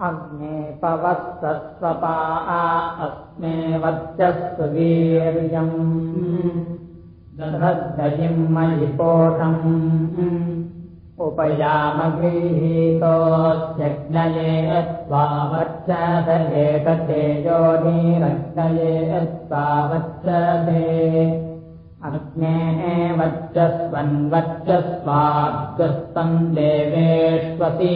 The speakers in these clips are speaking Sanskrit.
अग्ने पवस्तस्वपा अस्मे वर्चस्व वीर्यम्। दधद्दयिम् मयि पोषम् उपयामगृहीतोऽस्यग्नये स्वावच्चदये कथेजोनीरग्नये स्वावच्चदे अग्ने वच्चस्वन्वच्चस्वाग्रस्तम् देवेष्वती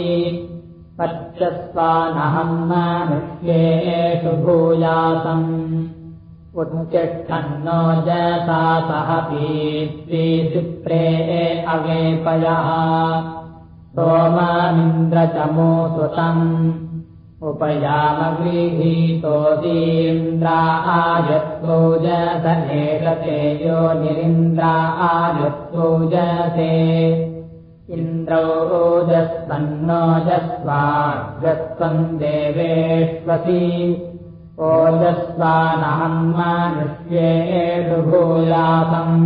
वच्चस्वानहम् मनुष्येषु भूयासम्। उत्तिष्ठन्नो जसा सह पीत्रीसिप्रे अवेपयः। सोममिन्द्रचमो सुतम् उपयामगृहीतोऽसीन्द्रा आयत्पूजस एषते यो निरिन्द्रा आयत्पूजसे इन्द्रौ ओजस्वन्नोजस्वाग्रस्त्वम् देवेष्वसि। ओजस्वानहम् मनुष्येषु भूयासम्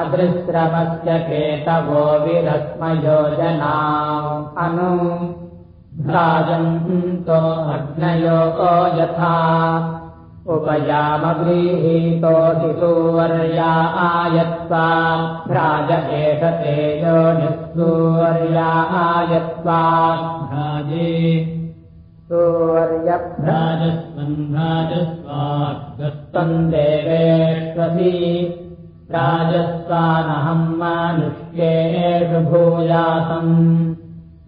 अदृश्रमस्य केतवो विरस्मयोजना अनु भ्राजन्तो अग्नयो यथा उपयामगृहीतोऽसि सूवर्या आयत्वा भ्राज एष तेजो निःसूवर्या आयत्वा भ्राजे सूर्यभ्राजस्वन्भ्राजस्वागस्तम् देवेष्वसि राजस्वानहम् मानुष्येषु भूयासम्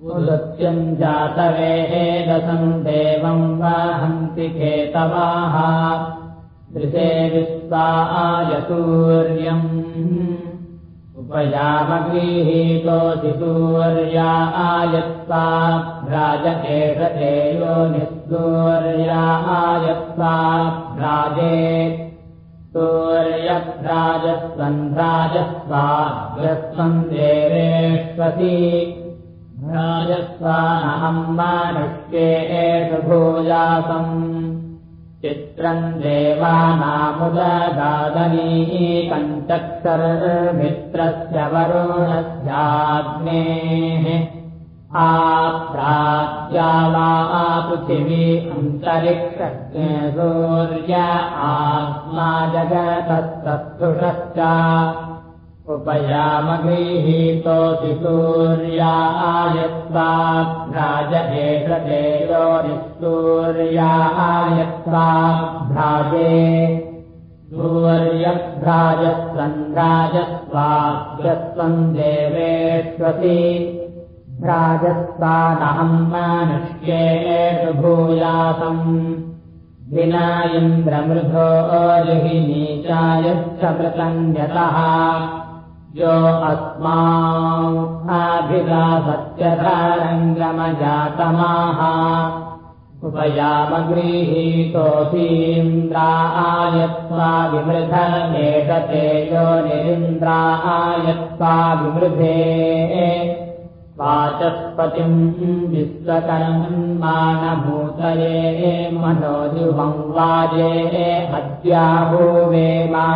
उदत्यम् जातवेदसम् देवम् वाहन्ति केतवाः। दृशे विश्वा आयसूर्यम् उपयामगृहीतोऽसि सूर्या आयत्वा। भ्राज एष तेयो निःसूर्या आयत्वा। भ्राजे सूर्यभ्राजस्वन्भ्राजस्वाग्रस्वम् देवेष्वसि भ्राजस्वानहम् मानुष्ये एष भूयासम्। चित्रम् चक्षर्मित्रस्य वरुणस्याग्नेः। आप्राज्या वा पृथिवी अन्तरिक्षज्ञे सूर्य आत्मा जगतस्तस्थुषश्च उपयामगृहीतोऽसि सूर्या आयत्वा भ्राज एष तेजो निःसूर्या आयत्वा भ्राजे देवेष्वसि भ्राजस्वानहम् मनुष्येषु भूयासम् विना इन्द्रमृधो जुहिनीचायच्छ मृतन्यतः यो अभिलासत्यधारङ्गमजातमाः उपयामगृहीतोऽसीन्द्रा आयत्वा विमृधनेषते यो निरिन्द्रा आयत्वा विमृधे वाचस्पतिम् विश्वकर्माणभूतये मनोजुहम् वाजे अद्याभूवेमा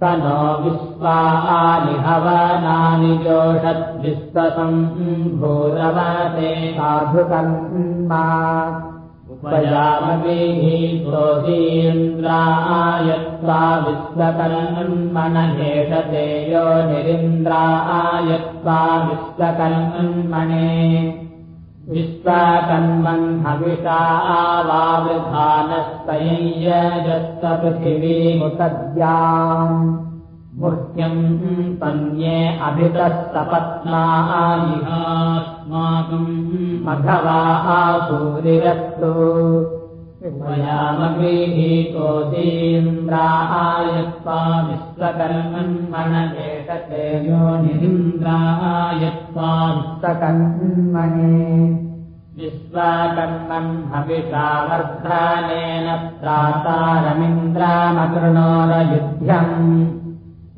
स नो विश्वानि हवनानि जोषद्विश्वसम् भूरवते साधुकर्मा। उपयामगृहीतोऽसीन्द्रायत्वा विश्वकर्मणेषते यो निरिन्द्रायत्वा विश्वकर्मणे विश्वकर्मन् हविषा आवावृधानस्तय्यजस्तपृथिवीमुसद्याम् मुह्यम् पन्ये अभितस्तपत्नानिहास्माकम् मघवा आसूरिरस्तु वयामगृहीतोऽसीन्द्रायत्वा विश्वकर्मन्मणेषते यो निरिन्द्रायत्वा विश्वकर्मणे विश्वाकर्मन् हविषावर्धानेन प्रातारमिन्द्रामकृणोरयुध्यम्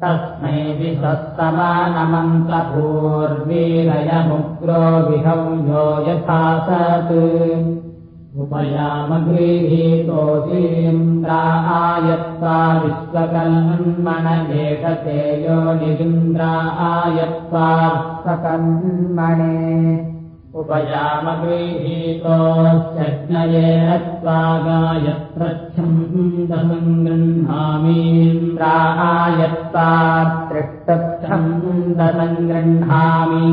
तस्मै विश्वस्तमानमन्तपूर्वीरयमुग्रो विहंयो यथा सत् उपयामगृहीतोऽसीन्द्रायत्वा विश्वकर्मणेषते यो निरिन्द्रायत्वा विश्वकर्मणे उपयामगृहीतोऽस्यग्नयेन त्वागायत्रच्छन्दम् गृह्णामीन्द्रायत्तात्रिष्टच्छन्दम् गृह्णामि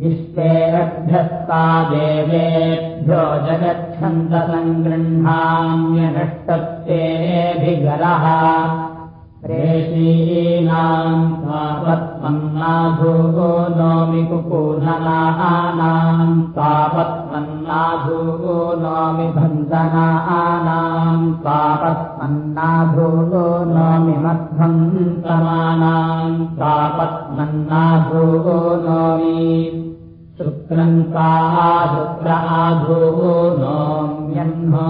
विश्वेरभ्यस्ता देवेभ्यो जगच्छन्दसम् गृह्णाम्यनष्टत्वेभिगलः प्रेषीनाम् तापत्मन्नाधो नोमि कुपूननानाम् तापत्मन्नाधो नोमि भञ्जनानाम् तापत्मन्नाधो नोमि मध्वन्तमानाम्। तापत्मन्नाधो नोमि शुक्रन्ता शुक्राधो नोम्यह्नो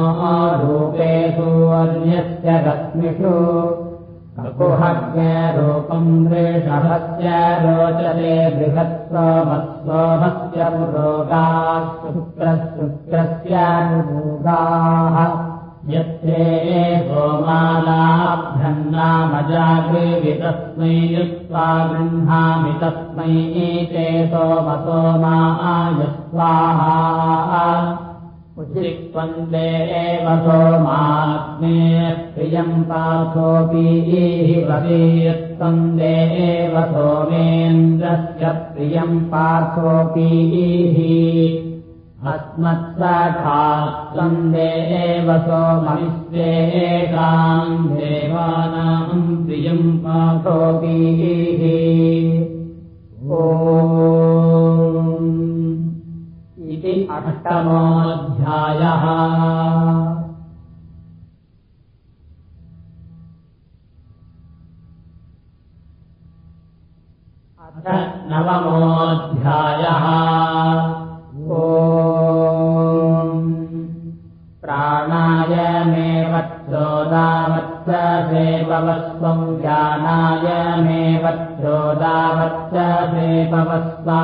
रूपेषु अन्यस्य रश्मिषु कुहज्ञरूपम् वृषभस्य रोचते बृहत्सोमत्सोमस्य पुरोगाः शुक्रशुक्रस्यानुरोगाः यत्रे तस्मै युक्त्वा गृह्णामि तस्मै ते सोमसोमाय स्वाहा उचित्वन्दे एव सोमात्मे प्रियम् पार्थोऽपीः वदीयत्वन्दे एव सोमेन्द्रस्य प्रियम् पार्थोऽपीः अस्मत्सखात्वन्दे एव सोमविश्वेषाम् देवानाम् प्रियम् पार्थोऽपीः ओ इति अष्टमोऽध्यायः। अथ नवमोऽध्यायः सेववस्त्वम् ज्ञानाय मे वच्चोदावच्च सेववस्वा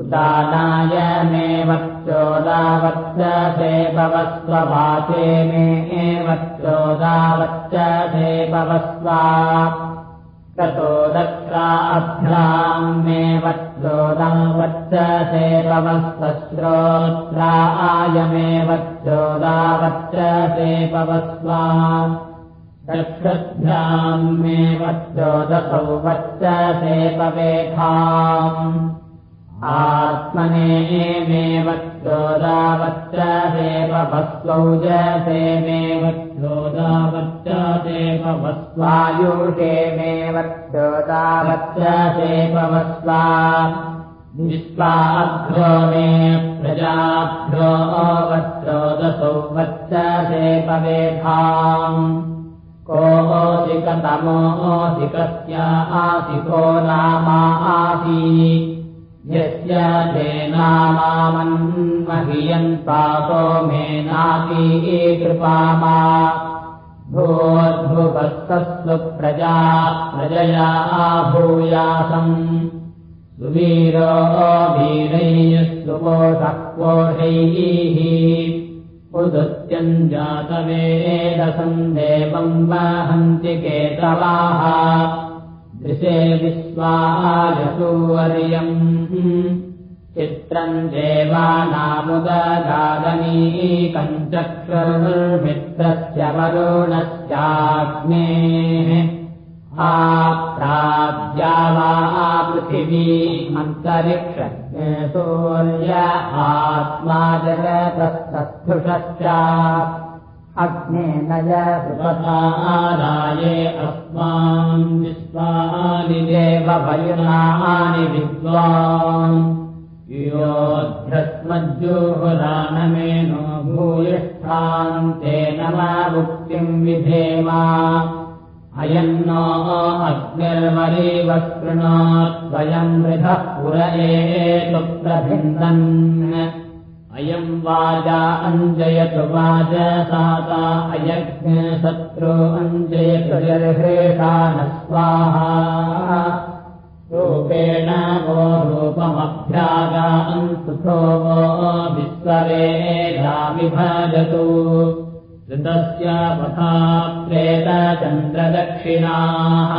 उदानाय मे वच्चोदावच्च सेववस्वभासे मे एवच्चोदावच्च सेववस्वा ततो दत्राभ्याम् मे वच्चोदावच्च सेववस्वश्रोत्राय मे वच्चोदावच्च सेववस्वा चक्षुभ्याम् मे वच्चोदसौ वच्च सेववेखाम् आत्मने मे वच्चोदावच्च देववस्वौ जसे मे वच्चोदावच्च देववस्वायुषे मे वच्चोदावच्च देववस्वा विश्वाभ्यो मे प्रजाभ्यो वच्चोदसौ वच्च देववेधाम् कोऽधिकतमोऽधिकस्य आसिको नामा आसी यस्य तेनामामन्महीयन्तातो मे नापी कृपामा भूद्भुवस्तस्व प्रजा प्रजया भूयासम् सुवीरो वीरैः सुपोषः कोषैः उदत्यम् जातवेदसम् देवम् वहन्ति केतवाः दृशे विश्वायसूवर्यम्। चित्रम् देवानामुदगादनीकम् चक्षुर्मित्रस्य वरुणस्याग्नेः। आप्राज्या वा पृथिवी अन्तरिक्षज्ञे सूर्य आत्मा जगतस्तस्थुषश्च अग्नेन यदाराये अस्मान् विश्वानि देवभयुनानि विद्वान्। योऽध्यस्मज्जोहरानमेनो भूयिष्ठान्तेन मा मुक्तिम् विधेमा। अयम् नो अग्निर्वरीव शृणोत्वयम् मृधः पुर एतु प्रभिन्दन् अयम् वाजा अञ्जयतु वाजसाता अयज्ञशत्रो अञ्जयतु जर्हेषा न स्वाहा रूपेण वो रूपमभ्यागा अन्तुथो वो विश्वरेधा विभजतु ऋतस्य पथा प्रेतचन्द्रदक्षिणाः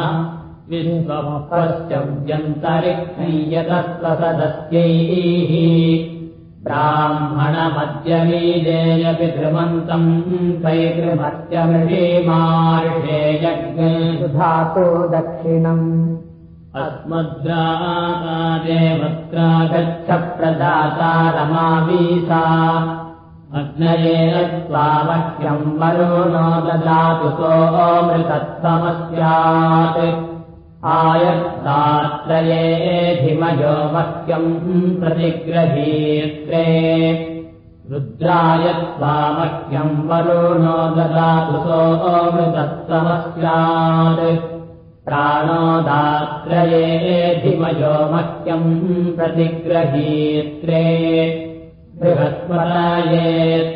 विश्वपश्चव्यन्तरिक्षय्यतत्त्वसदस्यैः ब्राह्मणमद्यमीजेयपि ध्रुवन्तम् धातु दक्षिणम् गच्छ प्रदाता रमावीसा अग्नये स्वामह्यम् वरुणो ददातु सोऽमृतत्तमस्यात् आयत्तात्रयेऽधिमयो मह्यम् प्रतिग्रहीत्रे। रुद्राय स्वामह्यम् वरुणो ददातु सोऽमृतत्तमस्यात् प्राणो दात्रयेऽधिमयो मह्यम् प्रतिग्रहीत्रे। बृहस्पराये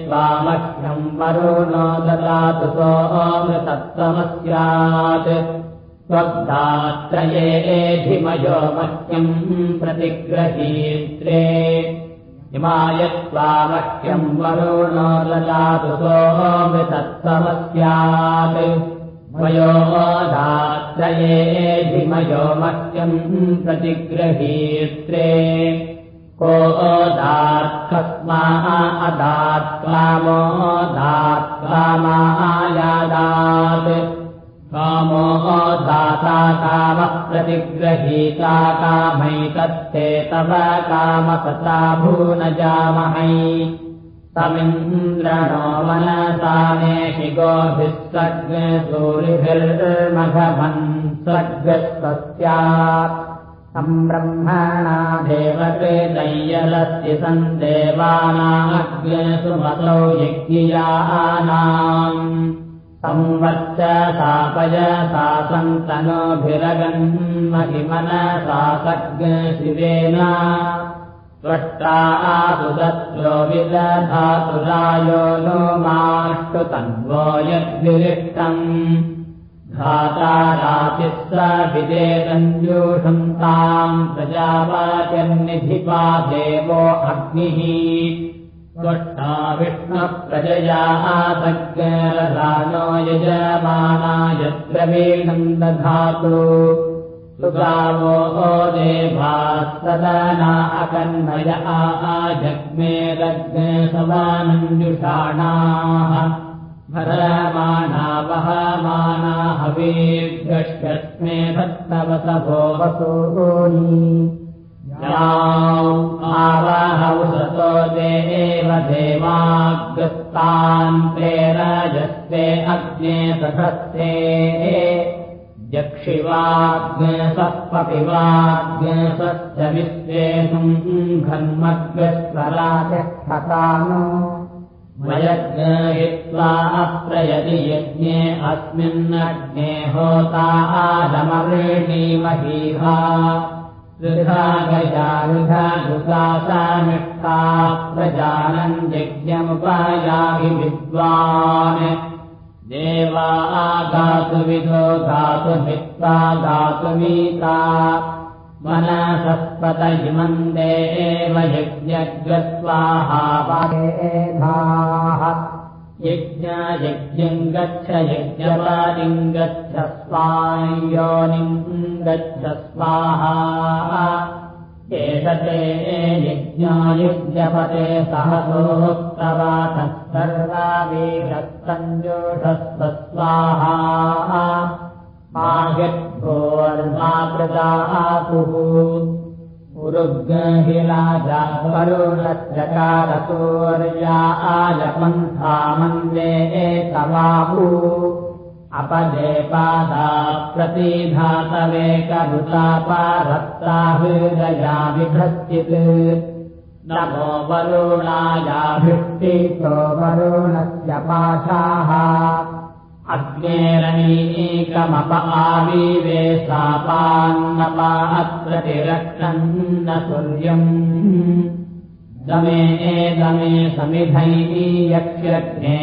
स्वामह्यम् वरुणो ददातु सोऽमृतत्तमस्यात् त्वग्धात्रयेऽधिमयो मह्यम् प्रतिग्रहीत्रे। इमाय स्वामह्यम् वरुणो ददातु सोऽमृतत्तमस्यात् वयो दात्रयेऽधिमयो मह्यम् प्रतिग्रहीत्रे। को दात्कस्मा अदात्कामो दात्कामायादात् कामो दाता कामः प्रतिग्रहीता कामैतत्ते तव कामकता भूनजामहै तमिन्द्रणो मनसाने शिगोभिः सर्गसूरिभिर्मघवन् सर्गस्वस्यात् सम्ब्रह्मणा देवते दैयलस्य सन्देवानाग्सुमतौ यज्ञियानाम् संवच्च सापय सा सन्तनोभिरगन्महिमनसा सग्शिवेन त्वष्टा आसुदत्रो विदधातुरायो नो माष्टु तन्वो यद्विरिष्टम्। धाता रातिः स विदेतञ्जूषम् ताम् प्रजावाचन्निधिपा देवो अग्निः त्वष्टा विष्णुप्रजयाः सज्ञरसानो यजमानाय वीणम् दधातु सुगावो देभास्तदना अकन्मय आजग्मे लग्नसमानञ्जुषाणाः भरमाणा वहमाना हवीर्घष्टस्मे भक्तवसभो वसूनि आवाहौसतो देव देवाग्रस्तान् प्रेरजस्ते अग्ने सखस्ते यक्षिवाग्सत्पपिवाग्सश्च विश्वेतुम् घन्मग्रस्वराजतानो वयज्ञहित्वा अप्रयदि यज्ञे अस्मिन्नग्ने होता आदमवृणीमहीहा ऋधागजारुधुदासामिष्ठा प्रजानम् यज्ञमुपायाहि विद्वान् देवा गातुविदो गातुमित्वा गातुमीता मनसस्पत इमम् देव यज्ञग्रस्वाहापादेधाः यज्ञयज्ञम् गच्छ यज्ञपादिम् गच्छ स्वायोनिम् गच्छ स्वाहा। एषते यज्ञायुज्यपते सहसोक्तवातः सर्वा वीरस्तञ्जोषस्व स्वाहा। मायद्भोर्माकृतापुः उरुग्हिलाजा वरुणश्चकारतोर्या आजपन्थामन्दे एतवाहु अपदे पादा प्रतिघातवेकरुतापारत्ता हृदया विभ्रश्चित् नमो वरुणायाभिष्टितो वरुणस्य पाशाः अग्नेरनीकमप आवीवे सापान्नपात्प्रतिरक्षन्न सूर्यम् दमे दमे समिधैः यक्षग्ने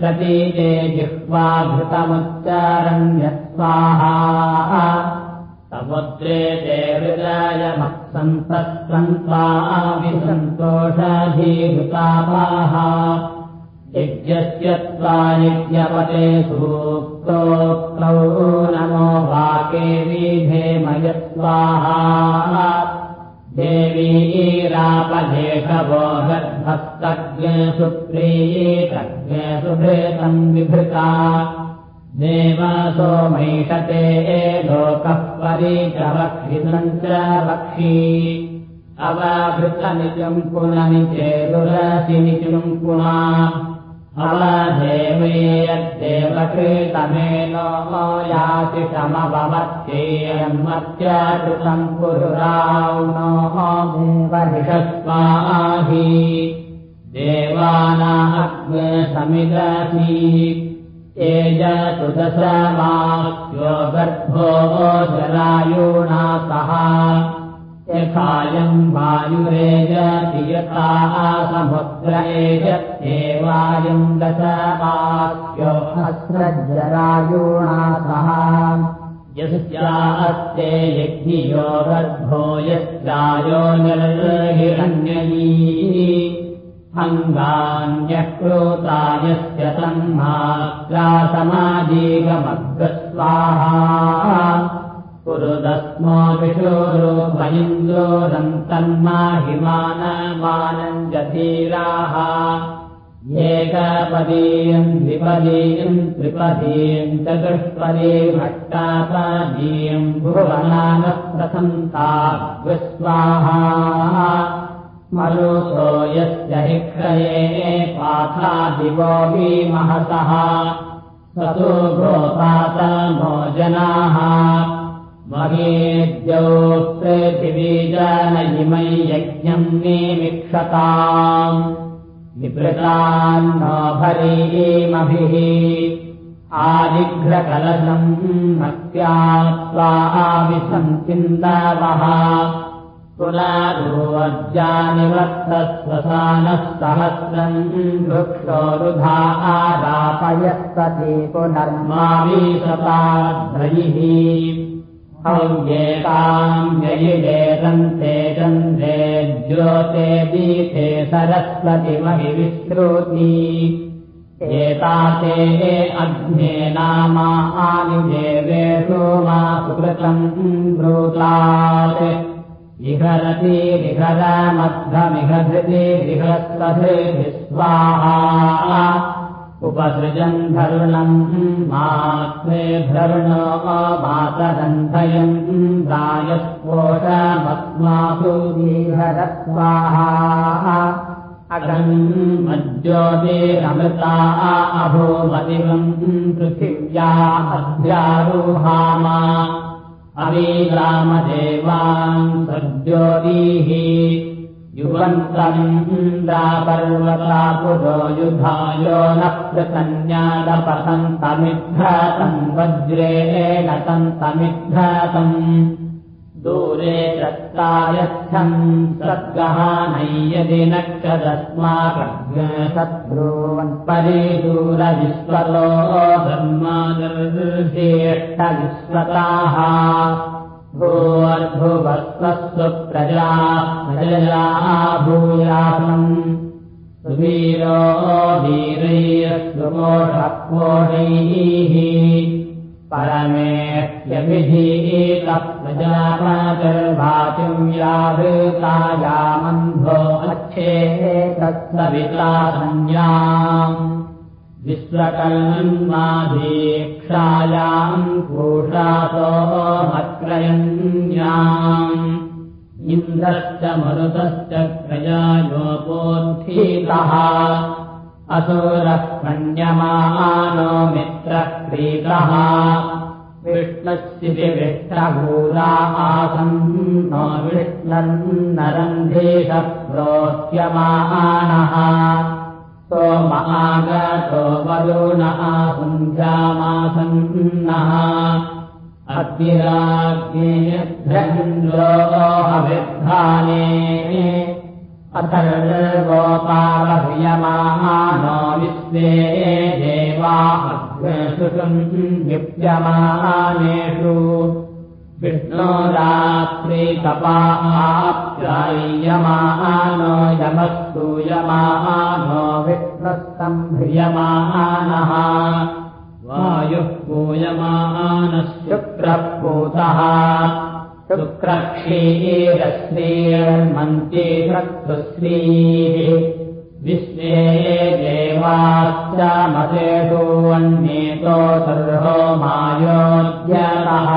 प्रतीते जिह्वाघृतमुच्चारण्यस्वाहा समुद्रे ते हृदयमत्सन्तः सन्त्वाभिसन्तोषाधीभृतापाः यज्ञस्य मयस्वानित्यपते सूक्तोक्तौ नमो वाके विधे मयस्वाहा। देवीरापदेशवो गर्भस्तज्ञसुप्रीतज्ञसुभृतम् विभृता। देवासोमैषते लोकः परिचवक्षितम् च वक्षी अवभृतनिजम् पुननि चेदुरसिनिजम् पुना अवदेवैयद्देवकृतमेनो याति समभवत्येयन्मत्याकृतम् पुरुरावणो देवहिषस्वाहि देवानाग्समिदसि एजतु दशमास्यो गर्भो जरायुणा सह यथायम् वायुरेजति यथा समुद्र एजत्येवायम् दशमास्यो अस्रज्जरायुणा सह यस्यास्ते यज्ञियो गर्भो यस्यायो निर्हिरण्ययी। अङ्गान्यः क्रोता यस्य तन्मात्रा समाजीगमग्रस्वाहा पुरुदस्मो तन्माहिमानमानम् जधीराः एकपदीयम् द्विपदीयम् त्रिपदीयम् चतुष्पदी भट्टापदीयम् भुवनानः प्रथन्ता विस्वाहा मरुतो यस्य हिक्षये पाथा दिवो भीमहसः स तु गोपातमो जनाः महेद्यौ पृथिवीजनयिमै यज्ञम् निमिक्षताम् विपृतान्नो भरीमभिः आदिघ्रकलशम् भक्त्या स्वाविसन्तिन्दवः पुनरुवज्जानिवर्तस्वसानः सहस्रम् वृक्षोरुधा आदापयस्तति पुनर्मावीशताद्रयिः हव्येताम् व्ययिवेदन्ते चन्द्रे ज्योते दीते सरस्वतिमहिविश्रुति एताते अग्ने नामानि देवेषु मा सुकृतम् ब्रूतात्। विहरति विहरमध्वमिह धृति विहस्वधृभिः स्वाहा उपसृजम् धरुणम् मात्रे धरुणो मातरन्धयम् रायस्पोषमस्मासु स्वाहा अगम् अभूमदिवम् पृथिव्या अध्यारोहामा अवीरामदेवान् सज्ज्योतिः युवन्तमिन्द्रापर्वता पुरो युधायो न पृतन्यादपतन्तमिघ्रतम् वज्रेण तन्तमिघ्रतम् दूरे दत्तायच्छम् सद्गहानय्यदि नक्षदस्माकग्शत्रूवन् परिदूरविश्वतो धर्मादर्शेष्ठविश्वताः भूर्भुवस्वस्व प्रजा प्रजया भूयासम् सुवीरो वीरैरस्वकोषकोषैः परमेह्यभिधीतः प्रजापतिर्भातिम् यावृतायामन्धो अच्छे तत्सविता संज्ञाम् विश्वकर्मन्मादीक्षायाम् पूषातो मक्रयन्याम् इन्द्रश्च मरुतश्च प्रजायोपोत्थीतः। असुरः मन्यमानो मित्रः प्रीतः विष्णुश्चितिविष्टभूरा आसन् नो विष्णन्नरन्धेशः प्रोह्यमानः सोमागतो वरुण आसन्ध्यामासन्नः। अद्विराज्ञेभ्यन्द्रोहविद्धाने अथर्वोपालह्यमानो विश्वे देवाग्रसुषम् युप्यमानेषु यमस्तूयमानो विष्णस्त सम्भ्रियमानः वायुः पूयमानः शुक्रः पूतः शुक्रक्षीरश्रीर्मन्ती शक्तुश्रीः विश्वे देवाश्च मतेषु अन्येतो सर्वो मायोज्यतः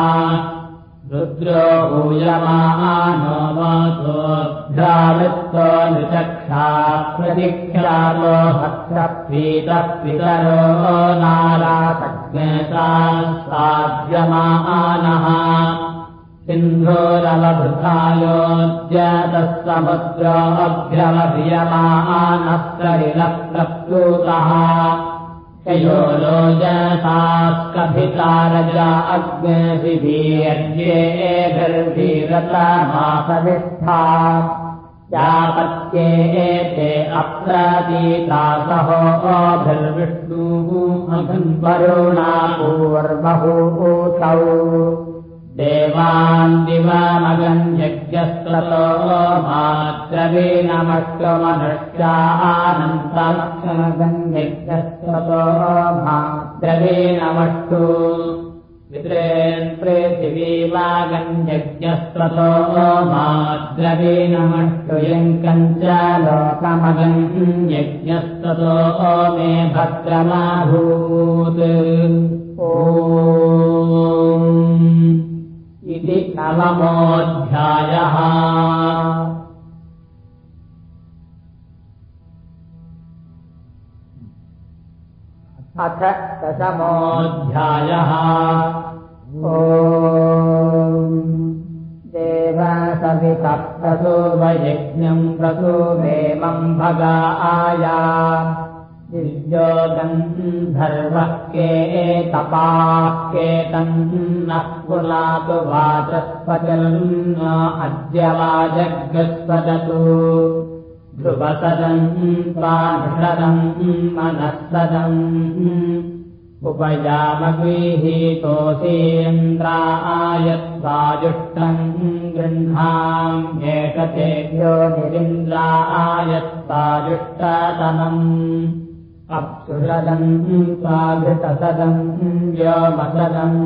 रुद्रो भूयमानो वासोऽभ्रावृत्तो निचक्षा प्रतिख्यातो भक्षपीतः पितरो नारासज्ञता साध्यमानः समुद्रोऽभ्यवभियमानः प्रप्लूतः यो लोजसास्कभिता रजा अग्निभिर्भिरतमासविष्ठा यापत्ये अप्रतीता सहोभिर्विष्णुः वरुणा पूर्वभूतौ देवान् दिवामगन् यज्ञस्रतो माद्रवीणमष्टमनुष्यानन्तमगन् यज्ञस्रतो माद्रवीणमष्टु पितॄन् पृथिवीवागन् यज्ञस्रतो माद्रवीणमष्टु यङ्कम् च लोकमगन् यज्ञस्रतो मे भद्रमाभूत्। ओ इति नवमोऽध्यायः। अथ दशमोऽध्यायः। ओ देवसवितः प्रसूवयज्ञम् प्रसूवेमम् भगा आया दिव्योगन्धर्वः के तपाः केतन्नः पुलातु वाचस्पजन् अद्य वाजग्रस्पदतु ध्रुवसदम् त्वाषदम् मनःसदम् उपयामगृहीतोऽसीन्द्रायत्वाजुष्टम् गृह्णाम् एषतेभ्यो निरिन्द्रायत्वाजुष्टतमम् अप्सुरदम् स्वाघृतसदम् व्योमसदम्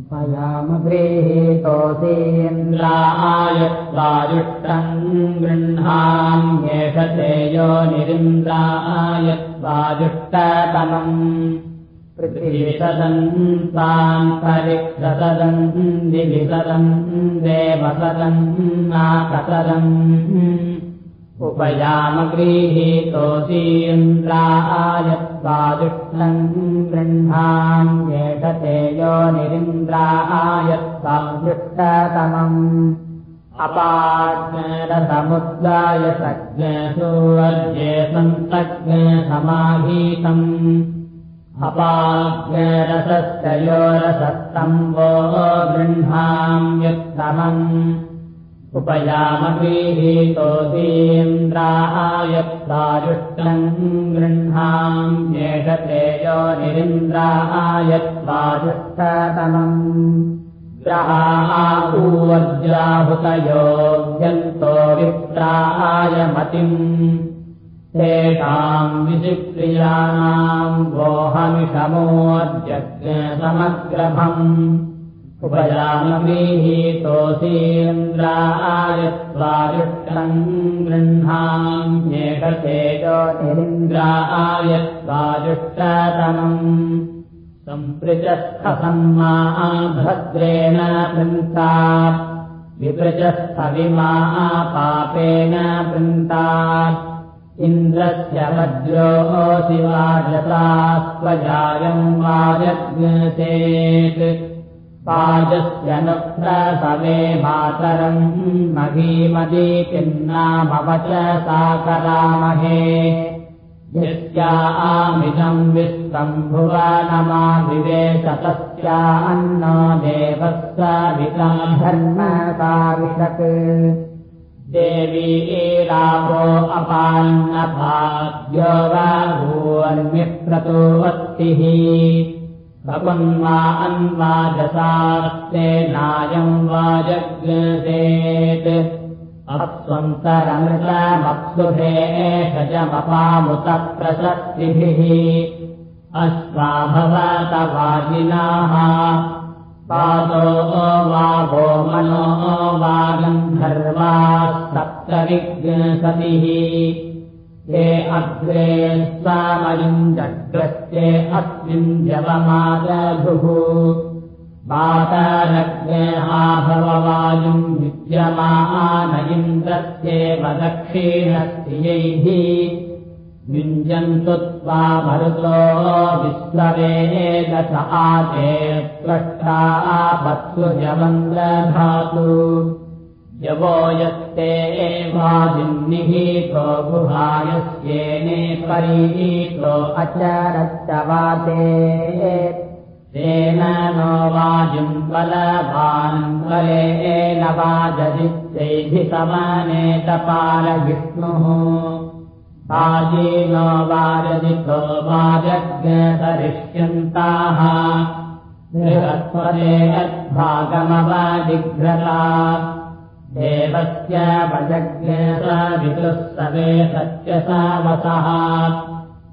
उपयामगृहीतोऽसीन्द्रायत्वाजुष्टम् गृह्णाम्येष तेयो निरिन्द्रायत्वाजुष्टतमम् पृथिविसदम् सान्तरिक्षसदम् दिविसदम् देवसदम् नाकसदम् उपयामगृहीतोऽसीन्द्रायत्वाजुष्टम् गृह्णाम्येष तेयो निरिन्द्रायत्वाजुष्टतमम् अपाज्ञरसमुद्राय सज्ञसूर्ये सन्तज्ञसमाहीतम् अपाज्ञरसस्तयोरसस्तम्बो गृह्णाम्युत्तमम् उपयामगृहीतोऽसीन्द्रायत्वाजुष्टम् गृह्णाम्येष तेयो निरिन्द्रायत्वाजुष्टतमम् ग्रहापूवज्राहुतयोग्यन्तो विप्राय मतिम् तेषाम् विशिप्रियाणाम् उपयामगृहीतोऽसीन्द्रायत्वाजुष्टम् गृह्णाम्येष तेजो निरिन्द्रायत्वाजुष्टतमम् सम्पृचस्थसम्मा भद्रेण वृन्ता विपृचस्थविमा पापेन वृन्ता इन्द्रस्य वज्रोऽसि वाजसा स्वजायम् वाजग्नसेत् वाजस्य न प्रसवे मातरम् महीमदी किन्नामवच सा करामहे यस्या आमिदम् विश्वम् भुवनमाविवेश तस्या देवः देवी एरावो अपान्नभाग्यो वा भूवन्मिः क्रतोऽस्तिः भकुन्वा अन्वाजसास्ते नायम् वाजग्नसेत् अप्स्वन्तरमृतमप्सुभे एषजमपामुत प्रशक्तिभिः अश्वाभवतवाजिनाः पादो वा भो मनो वा गन्धर्वा सप्तविज्ञसतिः ये अग्रे स्वामयुञ्जग्रस्ये अस्मिन् जवमादभुः पातारग्नेहा भववायुम् विद्यमान इन्द्रस्येव दक्षिणस्त्रियैः युञ्जन्तु त्वा मरुतो विश्ववेदस आते त्वष्टा आपत्सु जवन्द्रधातु यवो यस्ते वाजिन्निहीतो गुहायस्येने परीतो अचरच्चवाते तेन नो वायुम् बलभान् बलेन वाजदित्यैभिसमानेतपालविष्णुः वाजीनो वाजदितो वाजज्ञतरिष्यन्ताः बृहस्पते यद्भागमवाजिघ्रता देवस्य वजज्ञसवितुः सवे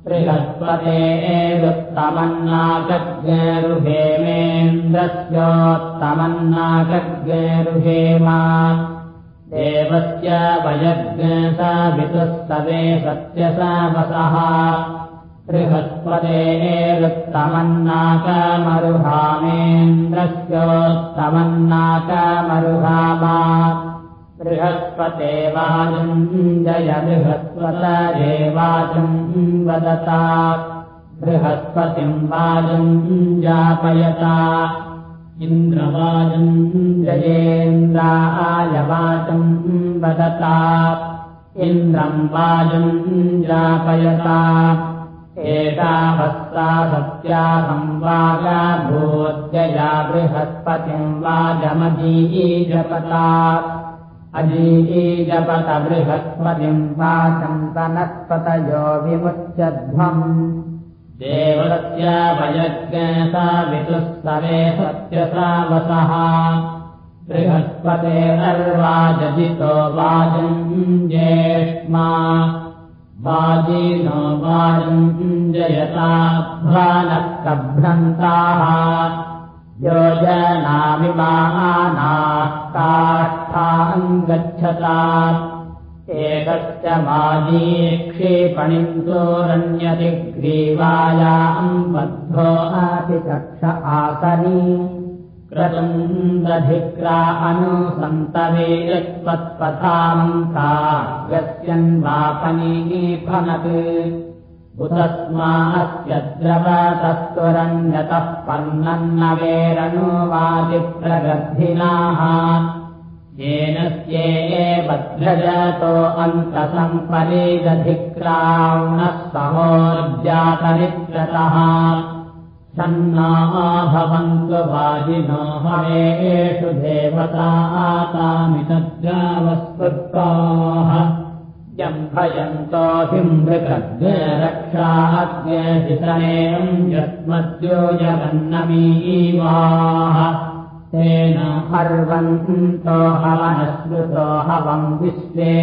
बृहस्पते एतुत्तमन्नाकज्ञरुहेमेन्द्रस्योत्तमन्नाकज्ञरुहेमा देवस्य वयज्ञसवितुः सवे सत्यसावसः बृहस्पते एतुत्तमन्नाकमरुहामेन्द्रस्योत्तमन्नाकमरुहामा बृहस्पते वाजुञ्जय बृहस्पत देवाचम् वदता बृहस्पतिम् वाजुञ्जापयता इन्द्रवाजुञ्जयेन्द्रायवाचम् वदता। इन्द्रम् वाजुञ्जापयता एतावस्ता सत्या संवागा भूत्यया बृहस्पतिम् वाजमजीजपता अजीजपत बृहस्पतिम् वाचम् वनस्पतयो विमुच्यध्वम् देवस्य वयज्ञसा वितुस्तवे सत्यसावसः। बृहस्पते सर्वाजजितो वाजम् ज्येष्मा वाजिनो वाजम् जयता कभ्रन्ताः योजनामिमानाः काष्ठाम् गच्छता एकस्य माजी क्षेपणिम् चोरण्यति ग्रीवायाम् बद्धो अपि कक्ष आसनी क्रतुन्दधिक्रा अनुसन्तवे यत्त्वत्पथामङ्का गस्यन्वापनी फनत् उतस्मास्य द्रवतस्तुरन्यतः पन्नन्नवेरनुवादिप्रगर्धिनाः येन स्ये भद्रजतो अन्तसम्परीदधिक्राणः सहोर्जातरित्रतः। सन्ना भवन्तु वाजिनो हवेषु देवतातामितद्रावस्पृत्ताः यम् भयन्तो हिमृगद्रक्षाज्ञशितनेम् यस्मद्योजवन्नमीवाः। तेन हर्वन्तो हवनश्रुतो हवम् विश्वे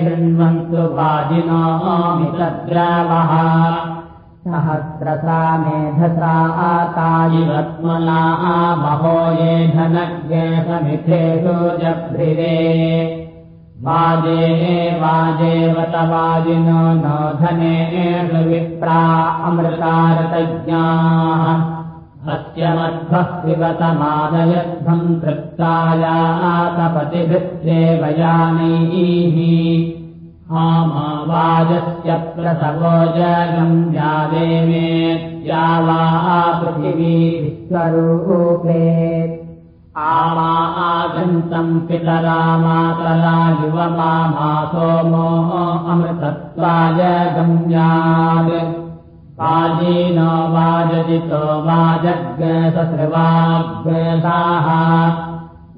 शृण्वन्तु वाजिनोमितद्रावः सहस्रसा मेधसा आतायिवत्मना महो ये धनज्ञसमिथेषु जभ्रिरे वाजे वाजेवत वाजिनो नो धनेषु विप्रा अमृतारतज्ञाः। अस्य मध्वः पिबतमादयध्वम् तृप्तायातपतिभृत्येवयानैः आमा वाजस्य प्रसवो जगम् यादेवेत्या वा पृथिवी विश्वरूपे आमा आगन्तम् पितरा मातरा युवमा सोमो अमृतत्वाय गम्यात्। वाजीनो वाजजितो वाजग्ससृवाग्साः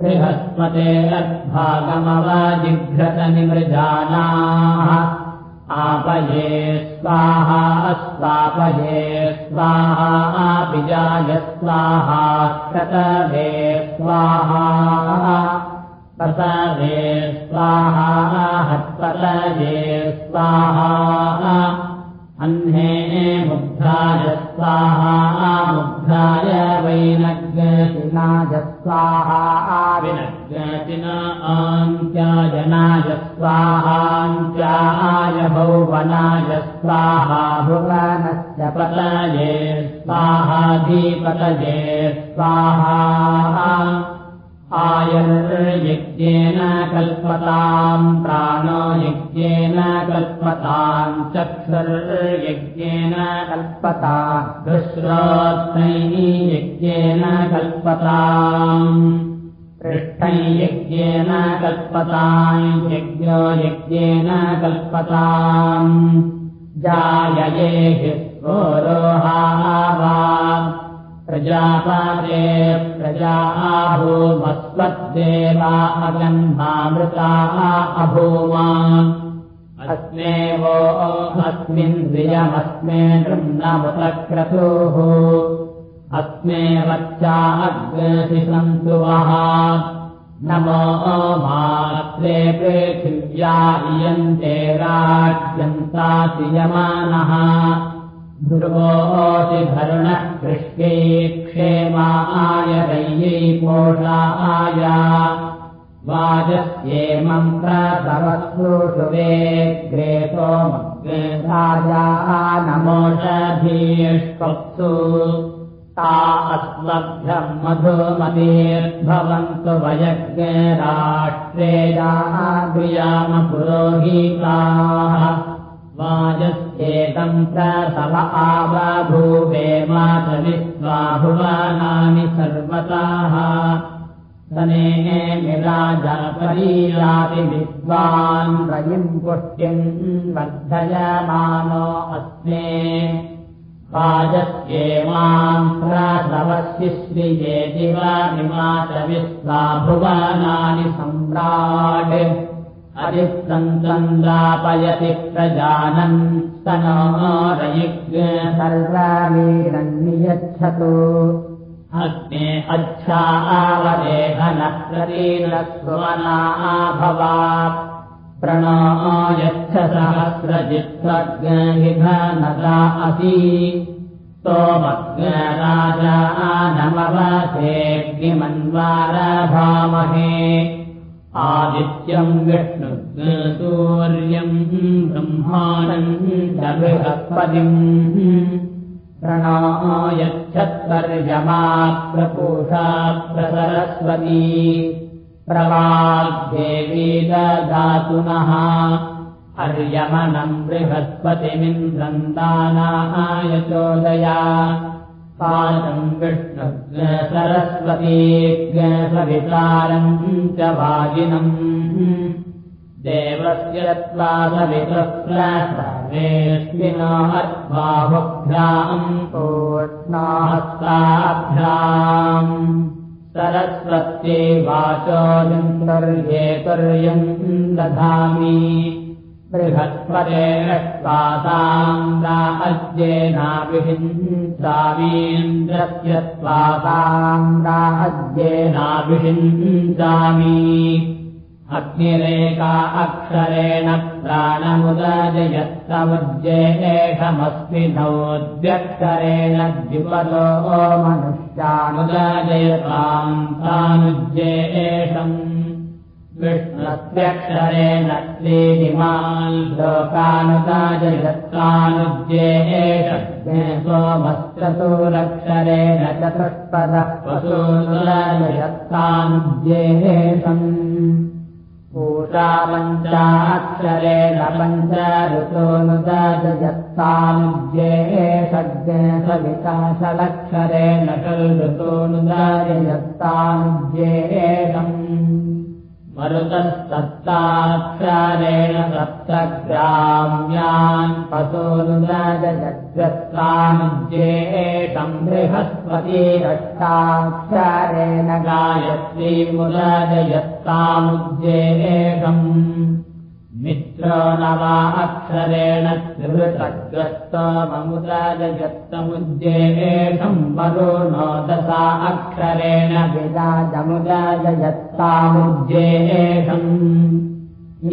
बृहस्पते लद्भागमवजिघ्रतनिमृजानाः आपये स्वाहा अस्वापये स्वाहा आपिजाय स्वाहा क्रतवे स्वाहा। पतये स्वाहा हत्पतये स्वाहा। अह्ने मुग्धाय स्वाहा कल्पताम् पृष्ठैयज्ञेन कल्पताम् यज्ञो यज्ञेन कल्पताम्। जाययेः स्वरोहा वा प्रजापादे प्रजाभूमस्वद्देवा अगन्मामृताः अभूमा अस्मेवो अस्मिन्द्रियमस्मे नृम्नमुतक्रतुः अस्मे वच्चा अग्रसि सन्तु वः नमो मात्रे पृथिव्या इयन्ते राज्यन्तासि यमानः ध्रुवोऽसि धरुणः कृष्ये क्षेमाय रय्यै पोषाय। वाजस्येमम् प्रसवस्रुषुवे ग्रेतोमग्रेधाया नमोषधीष्पत्सु ता अस्मभ्यम् मधुमतीर्भवन्तु वयज्ञराष्ट्रेयामपुरोहीताः वाजस्येतम् प्रसव आवभूवे मातविश्वा भुवनानि सर्वताः सनेः मिराजपरीयाति विद्वान् रयिम् पुष्टिम् वर्धयमानो अस्मे वाजस्येमाम् प्रसवस्य श्रिये दिवानिमातविश्वा भुवनानि सम्राट्। अरिस्तन्द्रापयति प्रजानन् स्तनो रयिज्ञ सर्वमीरन्नियच्छतु अग्ने अच्छा आवदेहनः प्रतीलस्वना भवा प्रणो असि सोमग्नराजा नमवसेऽग्निमन्वारभामहे आदित्यम् विष्णुसूर्यम् ब्रह्माणम् च बृहस्पतिम् प्रणो यच्छत्वर्यमा प्रपूषा प्रसरस्वती प्रवाग्देवी ददातु नः हर्यमनम् दानाय चोदया पादम् विष्णुग्न सरस्वती सवितारम् च वाजिनम्। देवस्य त्वा सवितस्वेऽस्मिनो हत्वाहुभ्याम् कोष्णाहस्ताभ्याम् सरस्वत्यै वाचोऽन्तर्येतुर्यम् दधामि बृहत्परेणस्वासाङ्गा अद्येनाभिषिञ्चामीन्द्रस्य स्वासाङ्गा अद्येनाभिषिञ्चामि अग्निरेका अक्षरेण प्राणमुदजयत्तमुज्ये एषमस्मि नोद्यक्षरेण द्विपदो मनुष्यानुदजयताम् तानुज्ये एषम् विष्णस्त्यक्षरेण त्रीनिमान् लोकानुदाजयत्तानुज्ये एष सोमश्चतुरक्षरेण चतुष्पदः वसूनुदजयत्तानुज्येषम् पूषा पञ्चाक्षरेण पञ्च ऋतोनुदजयत्तानुज्ये सविकाशलक्षरेण षल् ऋतोनुदजयत्तानुज्येषम् मरुतस्तत्ताक्षरेण सप्तग्राम्यान् पशोनुदजयद्वत्तानुज्येषम् बृहस्पतिरष्टाक्षरेण गायत्रीमुदजयत्तामुज्येषम् मित्रो न वा अक्षरेण त्रिवृतग्रस्तममुदाजयत्तमुद्येषम् वरुणो दशा अक्षरेण विराजमुदाजयत्तामुद्येषम्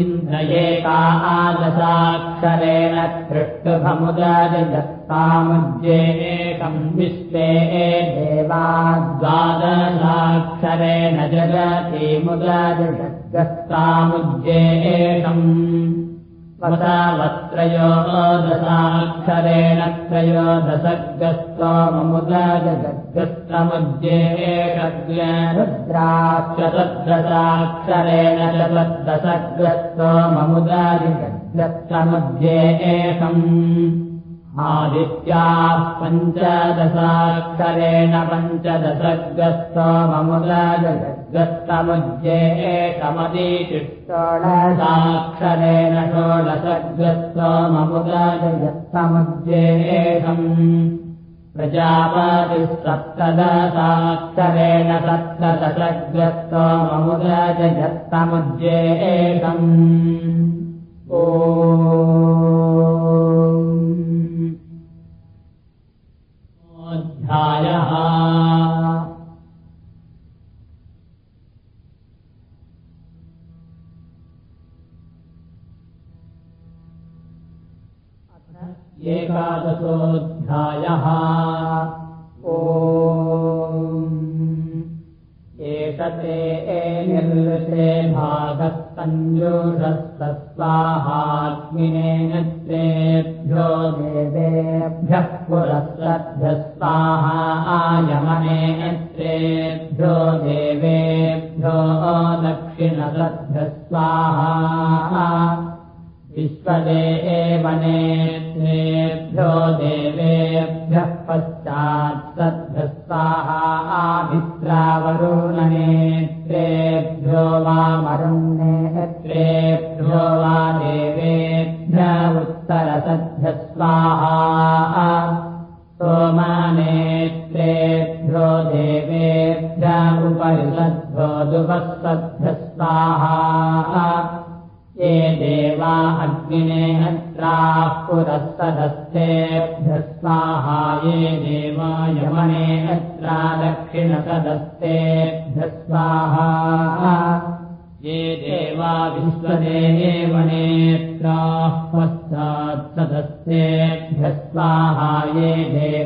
इन्द्रयेका आदशाक्षरेण कृष्टभमुदाजयत्तामुद्येषम् विश्वे देवा द्वादशाक्षरेण जगति मुदाजगत्तामुज्येषम् वसावत्रयो दशाक्षरेण त्रयोदशग्रस्तोममुदाजगत्तमुज्येषग्र रुद्राक्षरद्दशाक्षरेण चतुर्दशग्रस्तो ममुदारिगत्तमुद्ये एषम् आदित्याः पञ्चदशाक्षरेण पञ्चदशग्रस्तो ममुदाजगत्तमुद्ये एषमदीतिष्टोडशाक्षरेण षोडशग्रस्तो ममुदाजगत्तमुद्ये एषम् प्रजापतिसप्तदशाक्षरेण सप्तदशग्रस्तो ममुदाजगत्तमुद्ये एकम् ओ ध्यायः एकादशोऽध्यायः। ॐ एष ते निर्वृते भागस्तञ्जोषस्तस्वाहाग्निने नेत्रेभ्यो देवेभ्यः पुरस्तभ्यः स्वाहा आयमने नेत्रेभ्यो देवेभ्यो दक्षिणसद्भ्यः स्वाहा विश्वदे एव नेत्रेभ्यो देवेभ्यः पश्चात्सद्भ्यः स्वाहा आभित्रावरुणनेत्रेभ्यो ये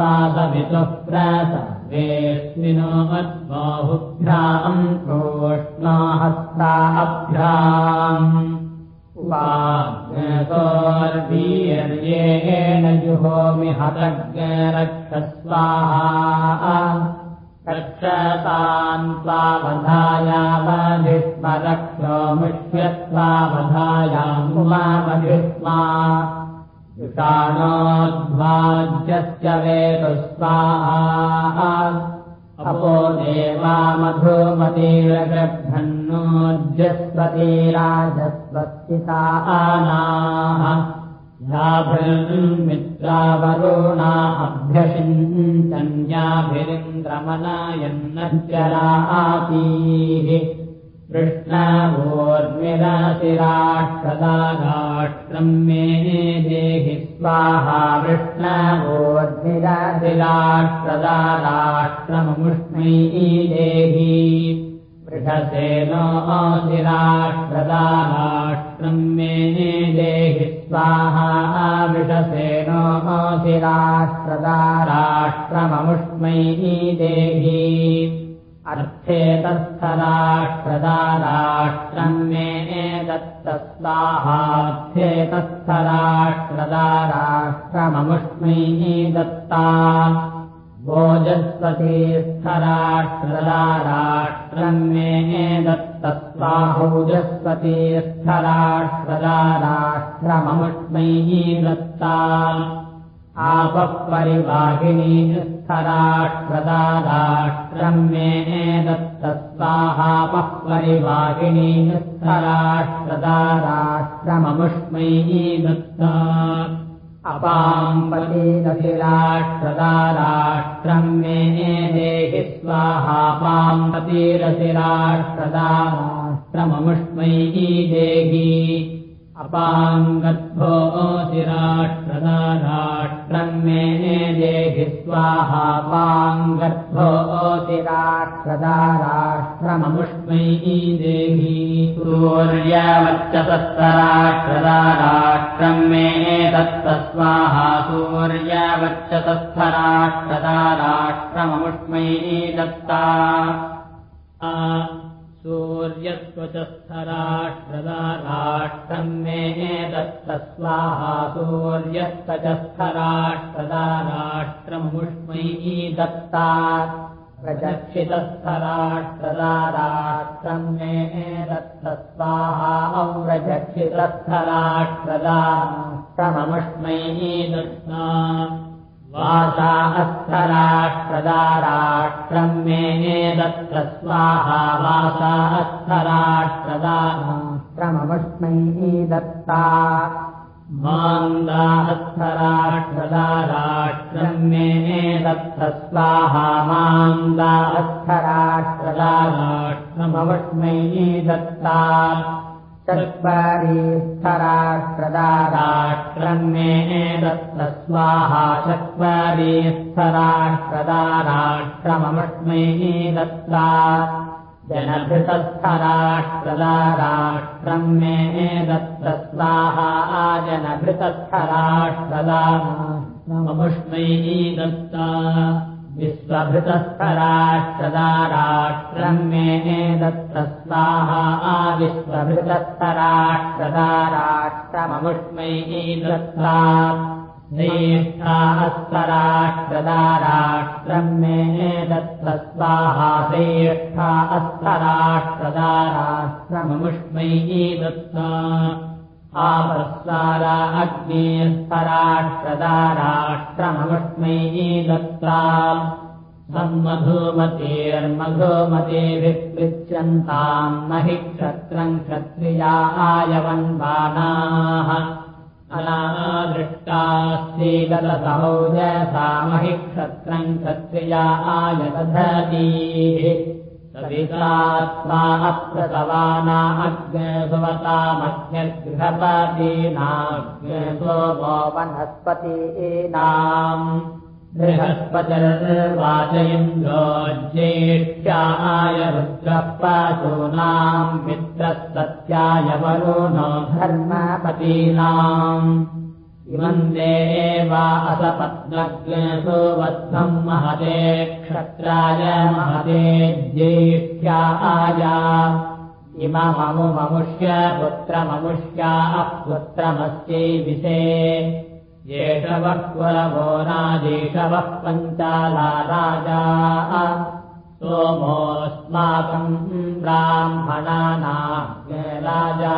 देवस्य त्वादवितुः प्रसर्वेऽस्मिनो मद्बाहुभ्याम् प्रोष्णाहस्ताभ्याम् उपाग्नतोर्वीर्येण जुहोमि हतज्ञरक्षस्वाहा। रक्षतान् त्वावधायावधिष्म रक्षो वेतु स्वाहा अपो देवा मधुमतीरगर्भन्नोज्यस्वतीराजस्वस्तिता आनाः याभिर्मित्रावरुणा अभ्यषिञ्चन्याभिरिन्द्रमनायन्नचरा मे देहि स्वाहा। कृष्णवोर्मिराशिराष्ट्रदाराष्ट्रममुष्मै देहि। वृषसेनो शिराष्ट्रदाराष्ट्रम् मे देहि स्वाहा। वृषसेनो शिराष्ट्रदाराष्ट्रममुष्मै देहि अर्थे तत्स्थराष्ट्रदाराष्ट्रम् मे दत्तस्वाहार्थे तत्स्थराष्ट्रदाराष्ट्रममुष्मै दत्ता भोजस्पती स्थराष्ट्रदाराष्ट्रम् मे दत्तस्वाहोजस्पती स्थराष्ट्रदाराष्ट्रममुष्मैः दत्ता आपः परिवाहिनी स्थराष्ट्रदाराष्ट्रम् मे दत्तस्वाहापः परिवाहिनी स्थराष्ट्रदाराष्ट्रममुष्मैः दत्ता अपाम्पतिरशिराष्ट्रदाराष्ट्रम् मे देहि स्वाहापाम्पतिरशिराष्ट्रदाराष्ट्रममुष्मैः देहि अपाङ्गद्भोऽशिराष्ट्रदाराष्ट्रम् मे देहि स्वाहापाङ्गद्भोऽशिराष्ट्रदाराष्ट्रममुष्मैः देहि सूर्यवच्चतस्तराष्ट्रदाराष्ट्रम् मे दत्तस्वाहा सूर्यवच्चतस्थराष्ट्रदाराष्ट्रममुष्मैः दत्ता सूर्यस्त्वचस्थराष्ट्रदाराष्ट्रम् मे दत्तस्वाहा सूर्यस्त्वचस्थराष्ट्रदाराष्ट्रममुष्मैः दत्ता व्रजक्षितस्थराष्ट्रदाराष्ट्रम् मे औव्रजक्षितस्थराष्ट्रदाष्ट्रममुष्मैः दत्ता वासा मे दत्तस्वाहा वासा अस्थराष्ट्रदाराष्ट्रममुष्मैः दत्ता मान्दा अस्थराष्ट्रदाराष्ट्रम् मे दत्तस्वाहा मान्दा अस्थराष्ट्रदाराष्ट्रममुष्मैः दत्ता चत्वारि स्थराष्ट्रदाराष्ट्रम् स्थराष्ट्रदाराष्ट्रममुष्मैः दत्ता जनभृतस्थराष्ट्रदाराष्ट्रम् मे दत्तस्वाहा जनभृतस्थराष्ट्रदाममुष्मैः दत्ता विश्वभृतस्थराष्ट्रदाराष्ट्रम् मे दत्तस्वाहा विश्वभृतस्थराष्ट्रदाराष्ट्रममुष्मैः दत्ता। श्रेष्ठास्तराष्ट्रदाराष्ट्रम् मे दत्तस्वाहा श्रेष्ठा अस्थराष्ट्रदाराष्ट्रममुष्मैः दत्ता आपस्वारा अग्नेस्तराष्ट्रदाराष्ट्रममुष्मैः दत्ता सम्मधूमतेर्मधूमतेभिः पृच्छन्ताम् महि क्षत्रम् क्षत्रिया आयवन्वानाः अनादृष्टास्तीगतसहौजसा महि क्षत्रम् क्षत्रिया आयदधतीः सवितात्मा अप्रसवाना अग्नेसुवतामग्निर्गृहपतीनाग्ने सोमो वनस्पतीनाम् बृहस्पतिर्वाचयिन्द्रो ज्येष्ठ्याय रुद्रः पशूनाम् मित्रस्तत्याय वरुणो धर्मपतीनाम् इमम् देवा असपत्नग्नेषु वत्सम् महते क्षत्राय महते ज्येष्ठ्याय इमममुममुष्य पुत्रममुष्या पुत्रमस्यै विषे। येषवः कुलवो राजेशवः पञ्चाला राजा सोमोऽस्माकम् ब्राह्मणानाग्ने राजा